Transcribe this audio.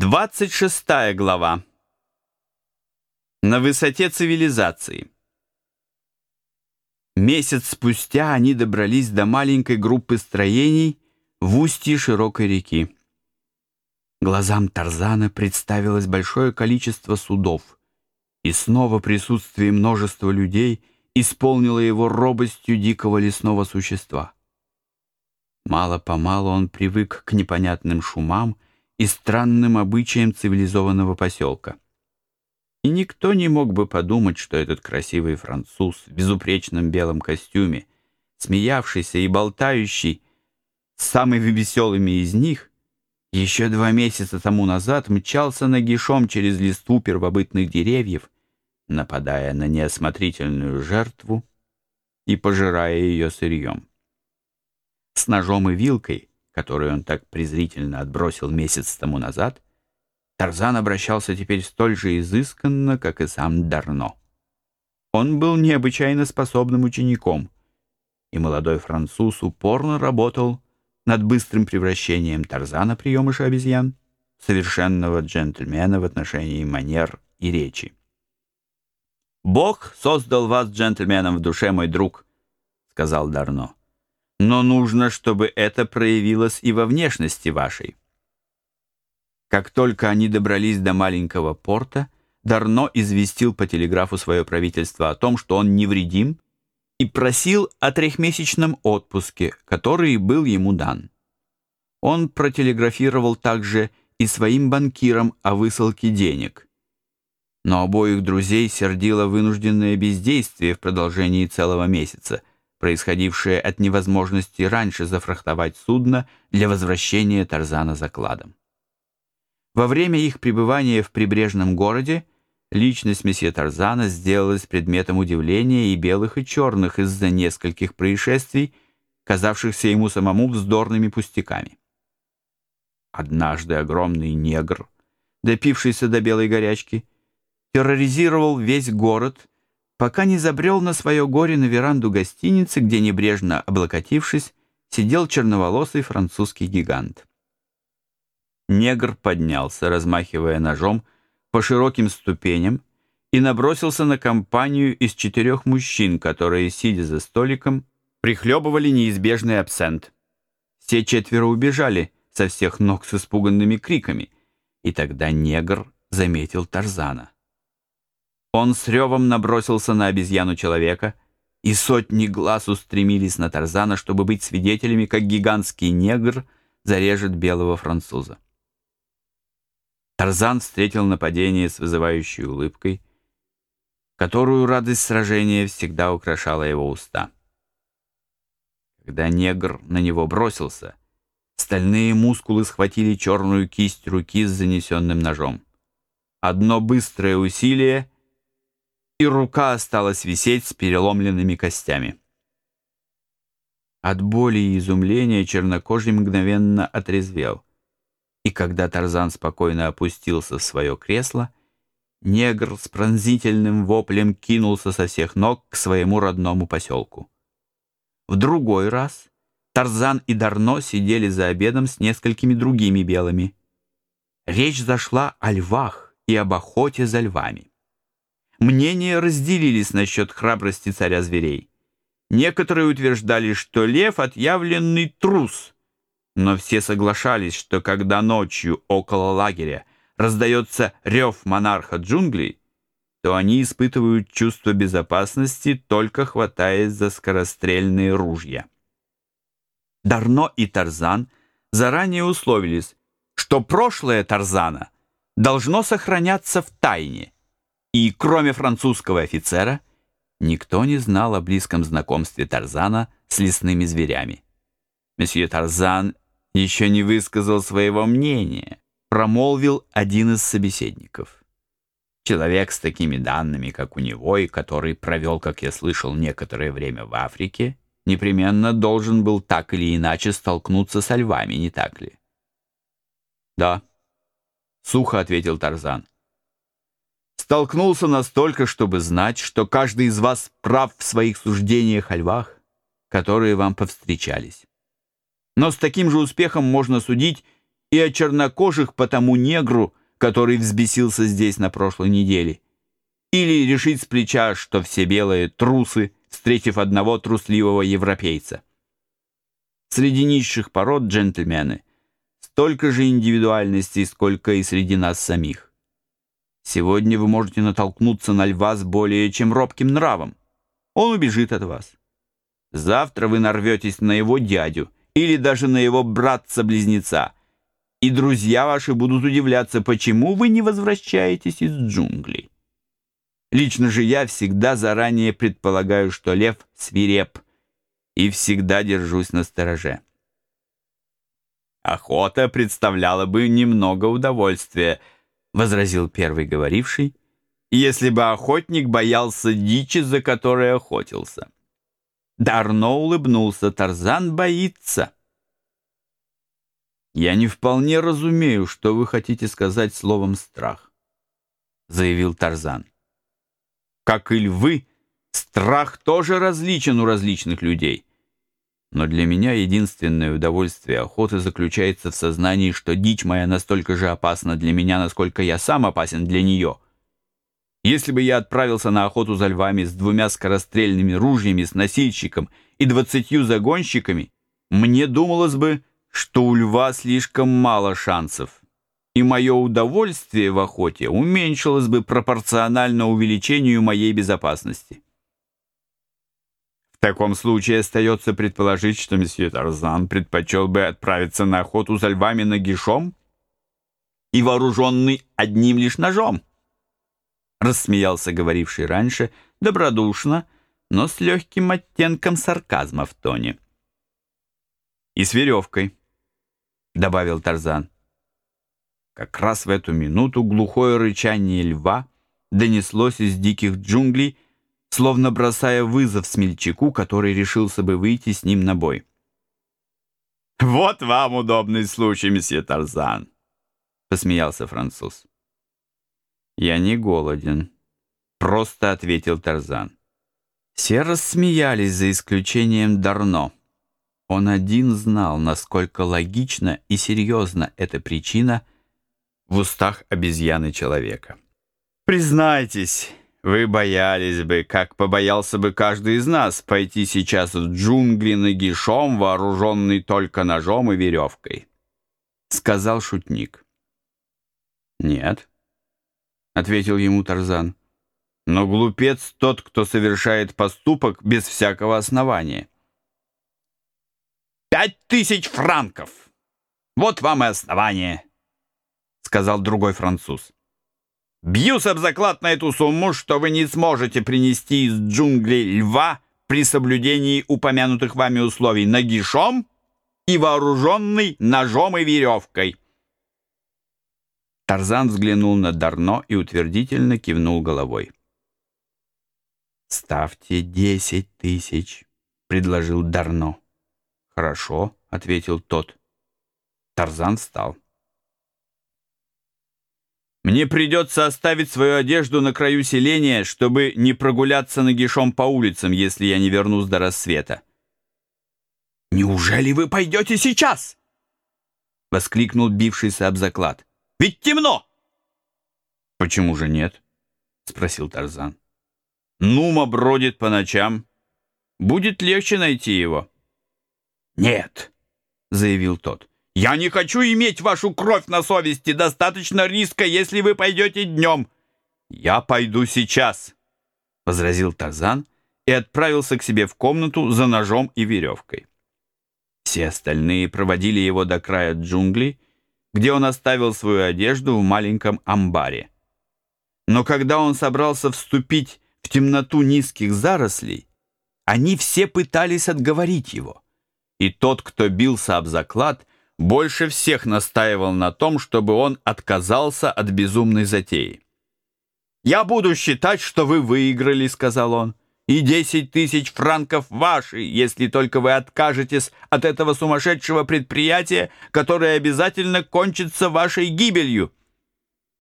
26 глава. На высоте цивилизации. Месяц спустя они добрались до маленькой группы строений в устье широкой реки. Глазам Тарзана представилось большое количество судов, и снова присутствие множества людей исполнило его робостью дикого лесного существа. Мало-помалу он привык к непонятным шумам и странным обычаям цивилизованного поселка. И никто не мог бы подумать, что этот красивый француз в безупречном белом костюме, смеявшийся и болтающий самыми веселыми из них, еще два месяца тому назад мчался нагишом через листву первобытных деревьев, нападая на неосмотрительную жертву и пожирая ее сырьем. С ножом и вилкой которую он так презрительно отбросил месяц тому назад, Тарзан обращался теперь столь же изысканно, как и сам Дарно. Он был необычайно способным учеником, и молодой француз упорно работал над быстрым превращением Тарзана, приемыша обезьян, совершенного джентльмена в отношении манер и речи. «Бог создал вас джентльменом в душе, мой друг», — сказал Дарно но нужно, чтобы это проявилось и во внешности вашей. Как только они добрались до маленького порта, Дарно известил по телеграфу свое правительство о том, что он невредим, и просил о трехмесячном отпуске, который был ему дан. Он протелеграфировал также и своим банкирам о высылке денег. Но обоих друзей сердило вынужденное бездействие в продолжении целого месяца, происходившее от невозможности раньше зафрахтовать судно для возвращения Тарзана закладом. Во время их пребывания в прибрежном городе личность месье Тарзана сделалась предметом удивления и белых, и черных из-за нескольких происшествий, казавшихся ему самому вздорными пустяками. Однажды огромный негр, допившийся до белой горячки, терроризировал весь город пока не забрел на свое горе на веранду гостиницы, где, небрежно облокотившись, сидел черноволосый французский гигант. Негр поднялся, размахивая ножом по широким ступеням, и набросился на компанию из четырех мужчин, которые, сидя за столиком, прихлебывали неизбежный абсент. Все четверо убежали со всех ног с испуганными криками, и тогда негр заметил Тарзана. Он с ревом набросился на обезьяну человека, и сотни глаз устремились на Тарзана, чтобы быть свидетелями, как гигантский негр зарежет белого француза. Тарзан встретил нападение с вызывающей улыбкой, которую радость сражения всегда украшала его уста. Когда негр на него бросился, стальные мускулы схватили черную кисть руки с занесенным ножом. Одно быстрое усилие — и рука осталась висеть с переломленными костями. От боли и изумления чернокожий мгновенно отрезвел. И когда Тарзан спокойно опустился в свое кресло, негр с пронзительным воплем кинулся со всех ног к своему родному поселку. В другой раз Тарзан и Дарно сидели за обедом с несколькими другими белыми. Речь зашла о львах и об охоте за львами. Мнения разделились насчет храбрости царя зверей. Некоторые утверждали, что лев — отъявленный трус, но все соглашались, что когда ночью около лагеря раздается рев монарха джунглей, то они испытывают чувство безопасности, только хватаясь за скорострельные ружья. Дарно и Тарзан заранее условились, что прошлое Тарзана должно сохраняться в тайне — и кроме французского офицера, никто не знал о близком знакомстве Тарзана с лесными зверями. Месье Тарзан еще не высказал своего мнения, промолвил один из собеседников. Человек с такими данными, как у него, и который провел, как я слышал, некоторое время в Африке, непременно должен был так или иначе столкнуться со львами, не так ли? «Да», — сухо ответил Тарзан столкнулся настолько, чтобы знать, что каждый из вас прав в своих суждениях о львах, которые вам повстречались. Но с таким же успехом можно судить и о чернокожих по тому негру, который взбесился здесь на прошлой неделе. Или решить с плеча, что все белые трусы, встретив одного трусливого европейца. Среди низших пород джентльмены столько же индивидуальностей, сколько и среди нас самих. Сегодня вы можете натолкнуться на льва с более чем робким нравом. Он убежит от вас. Завтра вы нарветесь на его дядю или даже на его братца-близнеца, и друзья ваши будут удивляться, почему вы не возвращаетесь из джунглей. Лично же я всегда заранее предполагаю, что лев свиреп, и всегда держусь на стороже. Охота представляла бы немного удовольствия, возразил первый говоривший, если бы охотник боялся дичи, за которой охотился. Дарно улыбнулся, Тарзан боится. «Я не вполне разумею, что вы хотите сказать словом «страх», — заявил Тарзан. «Как и львы, страх тоже различен у различных людей. Но для меня единственное удовольствие охоты заключается в сознании, что дичь моя настолько же опасна для меня, насколько я сам опасен для нее. Если бы я отправился на охоту за львами с двумя скорострельными ружьями, с носильщиком и двадцатью загонщиками, мне думалось бы, что у льва слишком мало шансов, и мое удовольствие в охоте уменьшилось бы пропорционально увеличению моей безопасности. В таком случае остается предположить, что месье Тарзан предпочел бы отправиться на охоту за львами нагишом и вооруженный одним лишь ножом. Рассмеялся говоривший раньше, добродушно, но с легким оттенком сарказма в тоне. «И с веревкой», — добавил Тарзан. Как раз в эту минуту глухое рычание льва донеслось из диких джунглей, словно бросая вызов смельчаку, который решился бы выйти с ним на бой. «Вот вам удобный случай, месье Тарзан!» — посмеялся француз. «Я не голоден», — просто ответил Тарзан. Все рассмеялись за исключением Дарно. Он один знал, насколько логична и серьезна эта причина в устах обезьяны человека. «Признайтесь, вы боялись бы, как побоялся бы каждый из нас, пойти сейчас в джунгли нагишом, вооруженный только ножом и веревкой», — сказал шутник. «Нет», — ответил ему Тарзан, — «но глупец тот, кто совершает поступок без всякого основания». «Пять тысяч франков! Вот вам и основание!» — сказал другой француз. Бьюсь об заклад на эту сумму, что вы не сможете принести из джунглей льва при соблюдении упомянутых вами условий нагишом и вооруженный ножом и веревкой. Тарзан взглянул на Дарно и утвердительно кивнул головой. «Ставьте десять тысяч», — предложил Дарно. «Хорошо», — ответил тот. Тарзан встал. Мне придется оставить свою одежду на краю селения, чтобы не прогуляться нагишом по улицам, если я не вернусь до рассвета. «Неужели вы пойдете сейчас?» — воскликнул бившийся об заклад. «Ведь темно!» «Почему же нет?» — спросил Тарзан. «Нума бродит по ночам. Будет легче найти его». «Нет», — заявил тот. «Я не хочу иметь вашу кровь на совести. Достаточно риска, если вы пойдете днем». «Я пойду сейчас», — возразил Тазан и отправился к себе в комнату за ножом и веревкой. Все остальные проводили его до края джунглей, где он оставил свою одежду в маленьком амбаре. Но когда он собрался вступить в темноту низких зарослей, они все пытались отговорить его. И тот, кто бился об заклад, больше всех настаивал на том, чтобы он отказался от безумной затеи. «Я буду считать, что вы выиграли», — сказал он, «и десять тысяч франков ваши, если только вы откажетесь от этого сумасшедшего предприятия, которое обязательно кончится вашей гибелью».